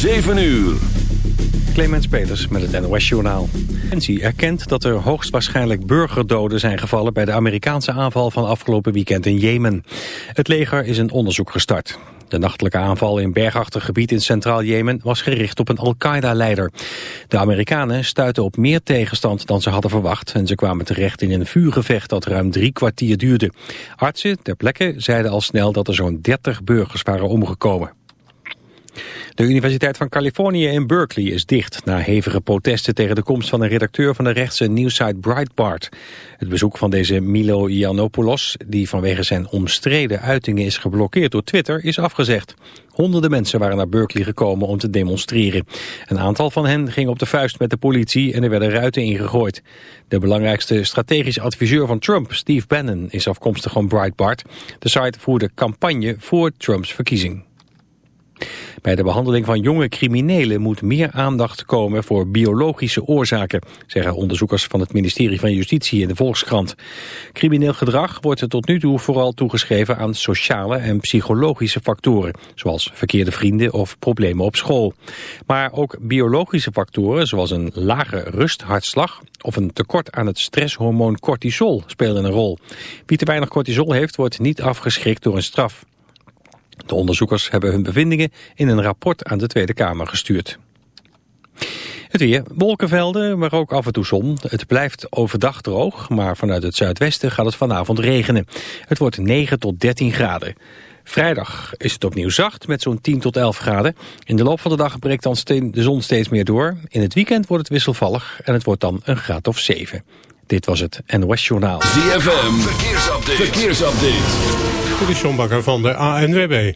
7 uur. Clemens Peters met het NOS-journaal. Defensie erkent dat er hoogstwaarschijnlijk burgerdoden zijn gevallen... bij de Amerikaanse aanval van afgelopen weekend in Jemen. Het leger is een onderzoek gestart. De nachtelijke aanval in bergachtig gebied in centraal Jemen... was gericht op een Al-Qaeda-leider. De Amerikanen stuitten op meer tegenstand dan ze hadden verwacht... en ze kwamen terecht in een vuurgevecht dat ruim drie kwartier duurde. Artsen ter plekke zeiden al snel dat er zo'n 30 burgers waren omgekomen. De Universiteit van Californië in Berkeley is dicht... na hevige protesten tegen de komst van een redacteur van de rechtse nieuwsite Breitbart. Het bezoek van deze Milo Yiannopoulos, die vanwege zijn omstreden uitingen is geblokkeerd door Twitter, is afgezegd. Honderden mensen waren naar Berkeley gekomen om te demonstreren. Een aantal van hen ging op de vuist met de politie en er werden ruiten ingegooid. De belangrijkste strategische adviseur van Trump, Steve Bannon, is afkomstig van Breitbart. De site voerde campagne voor Trumps verkiezing. Bij de behandeling van jonge criminelen moet meer aandacht komen voor biologische oorzaken, zeggen onderzoekers van het ministerie van Justitie in de Volkskrant. Crimineel gedrag wordt er tot nu toe vooral toegeschreven aan sociale en psychologische factoren, zoals verkeerde vrienden of problemen op school. Maar ook biologische factoren, zoals een lage rusthartslag of een tekort aan het stresshormoon cortisol, spelen een rol. Wie te weinig cortisol heeft, wordt niet afgeschrikt door een straf. De onderzoekers hebben hun bevindingen in een rapport aan de Tweede Kamer gestuurd. Het weer, wolkenvelden, maar ook af en toe zon. Het blijft overdag droog, maar vanuit het zuidwesten gaat het vanavond regenen. Het wordt 9 tot 13 graden. Vrijdag is het opnieuw zacht met zo'n 10 tot 11 graden. In de loop van de dag breekt dan de zon steeds meer door. In het weekend wordt het wisselvallig en het wordt dan een graad of 7. Dit was het NOS Journaal. ZFM, verkeersupdate. verkeersupdate. De Sjombakker van de ANWB.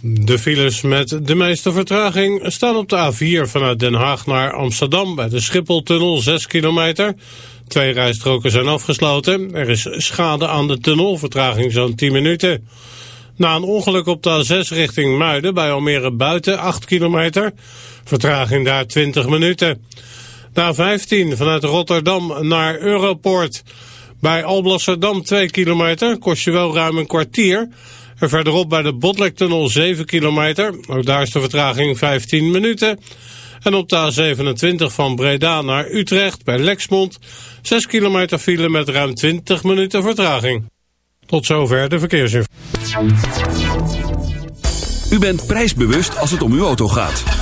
De files met de meeste vertraging staan op de A4 vanuit Den Haag naar Amsterdam... bij de Schipholtunnel 6 kilometer. Twee rijstroken zijn afgesloten. Er is schade aan de tunnel, vertraging zo'n 10 minuten. Na een ongeluk op de A6 richting Muiden bij Almere Buiten 8 kilometer. Vertraging daar 20 minuten. Na 15 vanuit Rotterdam naar Europoort. Bij Alblasserdam 2 kilometer, kost je wel ruim een kwartier. En verderop bij de Botlektunnel 7 kilometer. Ook daar is de vertraging 15 minuten. En op de A27 van Breda naar Utrecht bij Lexmond 6 kilometer file met ruim 20 minuten vertraging. Tot zover de verkeersinformatie. U bent prijsbewust als het om uw auto gaat.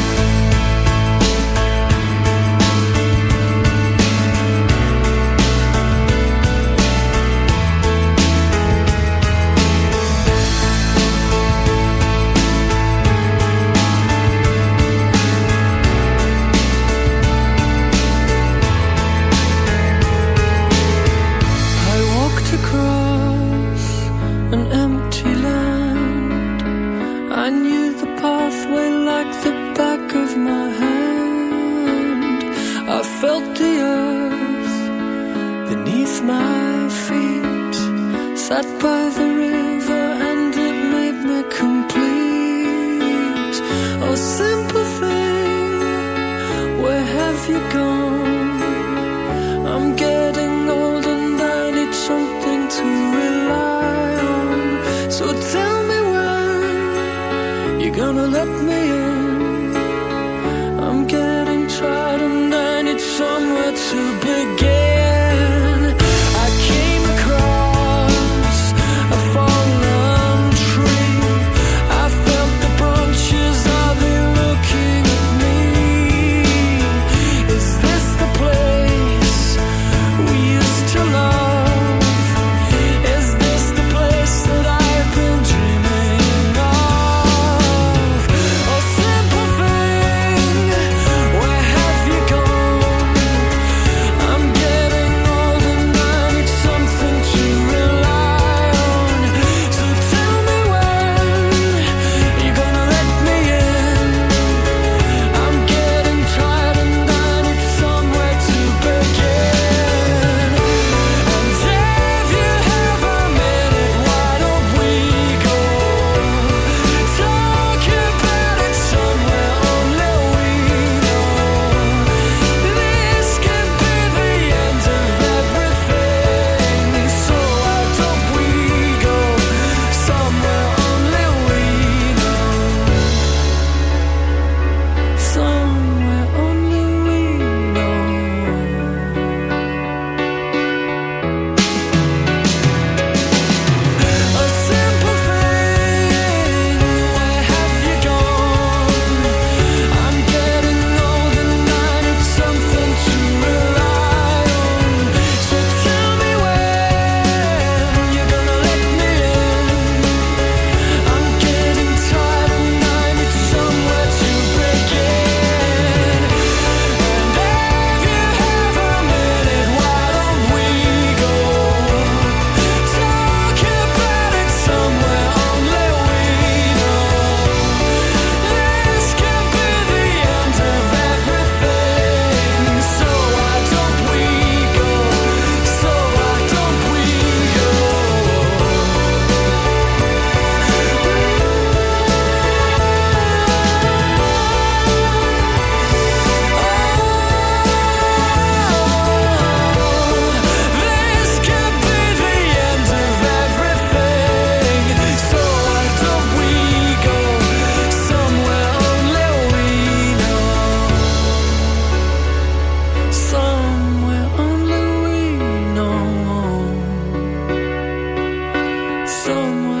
someone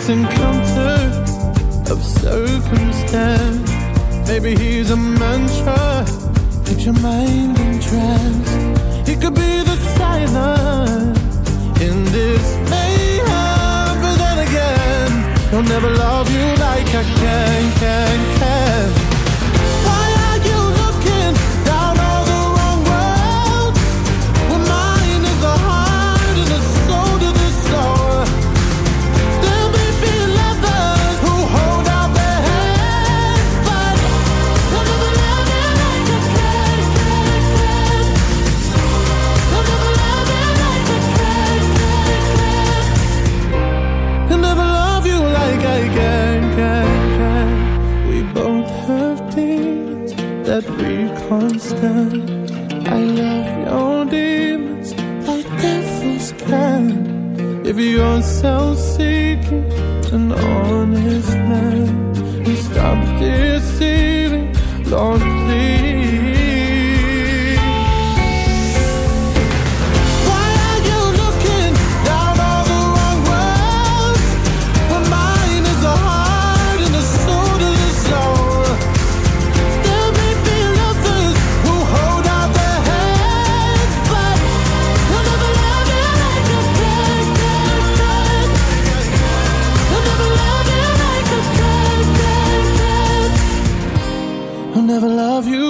chance encounter of circumstance. Maybe he's a mantra, keeps your mind entranced. He could be the silence in this mayhem, but then again, he'll never love you like I can, can, can. that we're constant. I love your demons like devils can. If you're self-seeking, an honest man, we stop deceiving, Lord, please.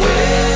away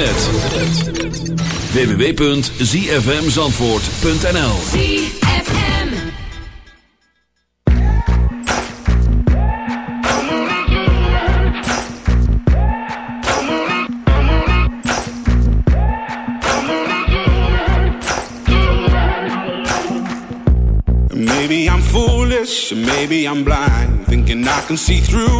internet. www.zfmzandvoort.nl Maybe I'm foolish, maybe I'm blind. Thinking I can see through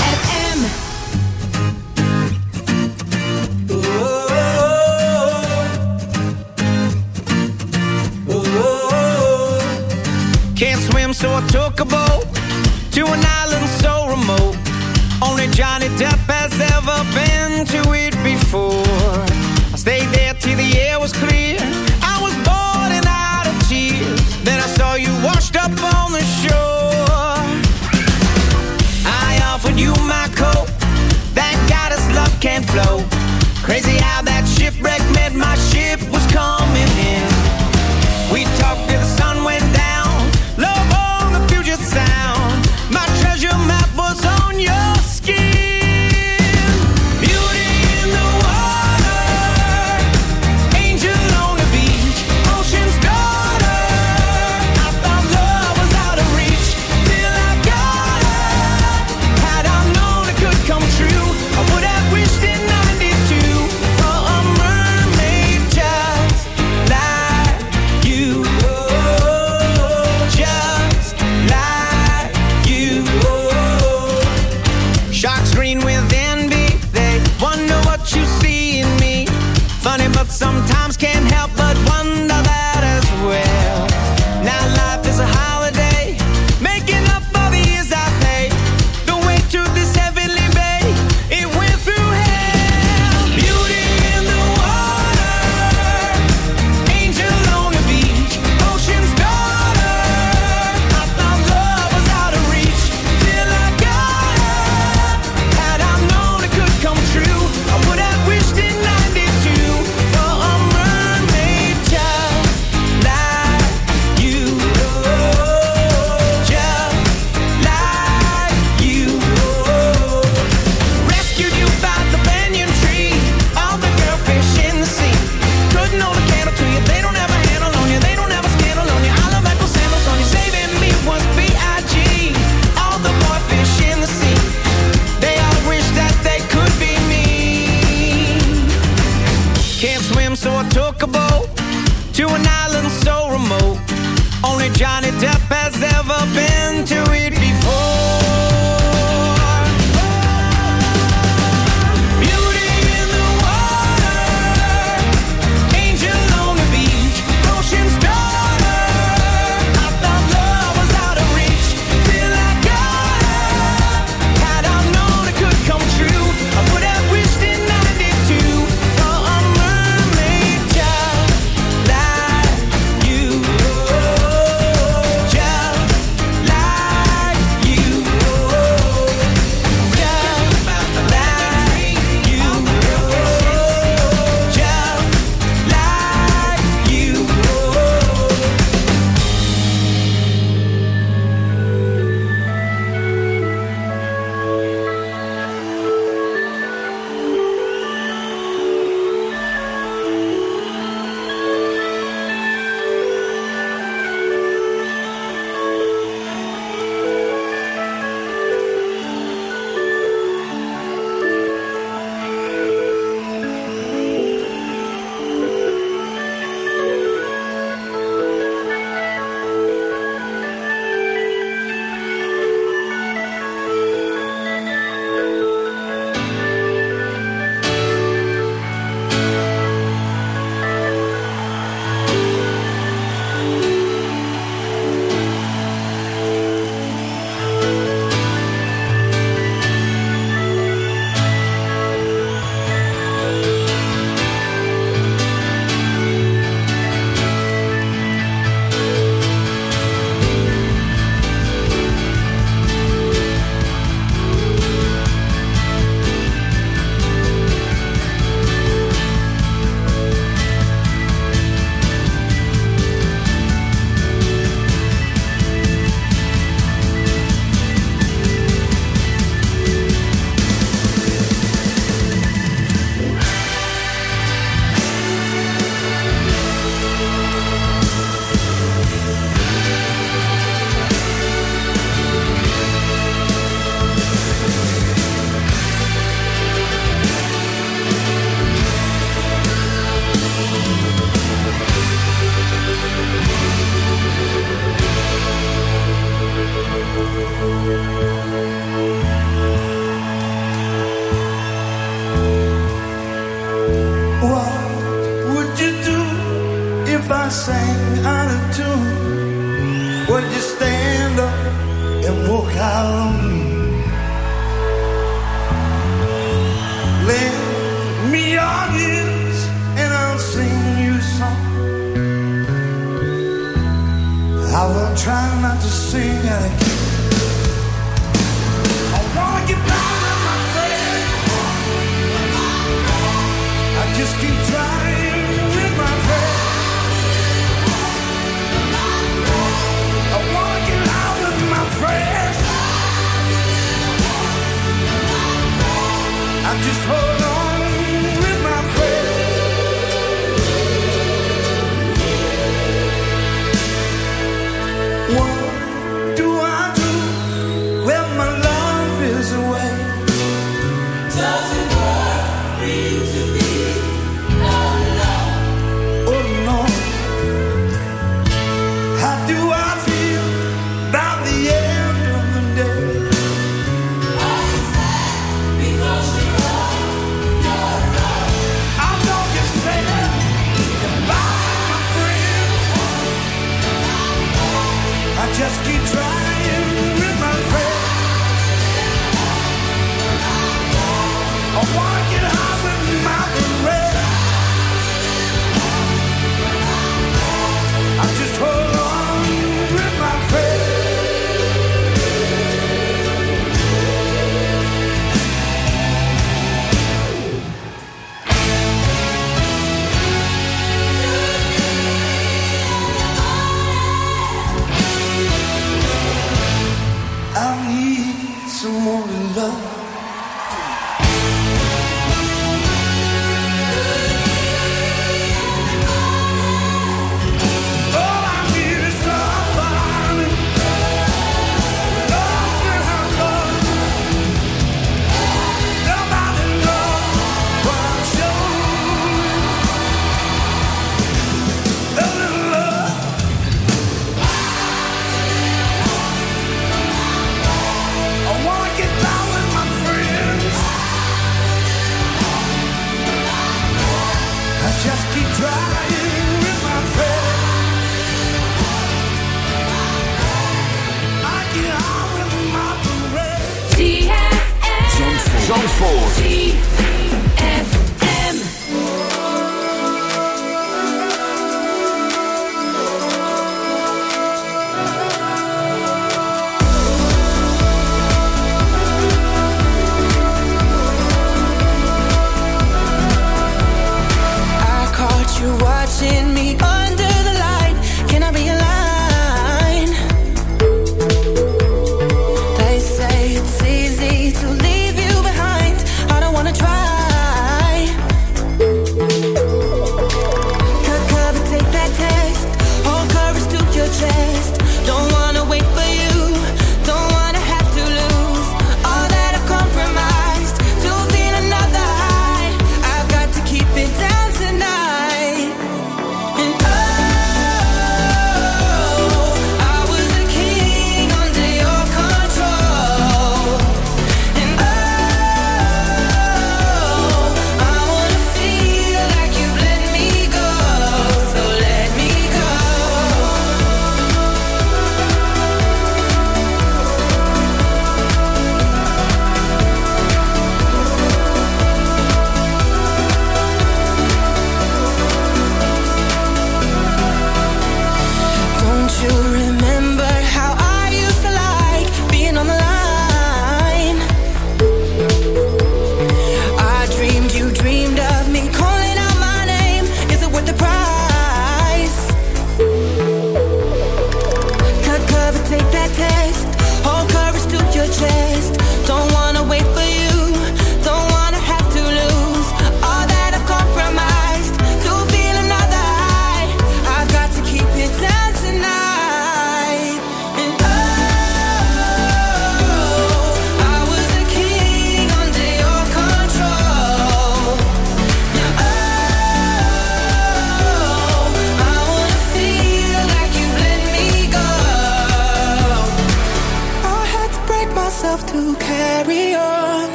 So I took a boat to an island so remote. Only Johnny Depp has ever been to it before. I stayed there till the air was clear. I was bored and out of tears. Then I saw you washed up on the shore. I offered you my coat. Thank God his love can't flow. Crazy how that shipwreck meant my ship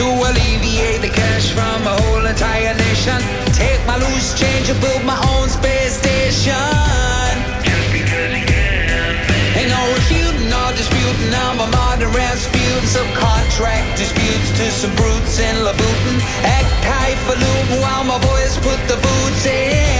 to alleviate the cash from a whole entire nation. Take my loose change and build my own space station. Just because you can. Ain't no refuting or disputing. I'm a modern Rasputin. Some contract disputes to some brutes in Louboutin. Act high for while my boys put the boots in.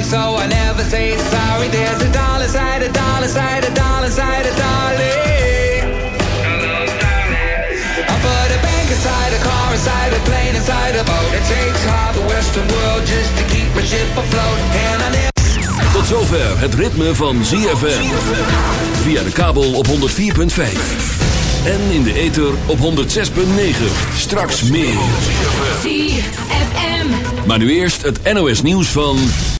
My so I never say sorry. There's a dollar side, a dollar side, a dollar side, a dolly. I put a bank inside a car, inside a plane, inside a boat. It takes half the Western world just to keep a ship afloat, and I never. Tot zover het ritme van ZFM. Via de kabel op 104.5. En in de ether op 106.9. Straks meer. ZFM. Maar nu eerst het NOS nieuws van...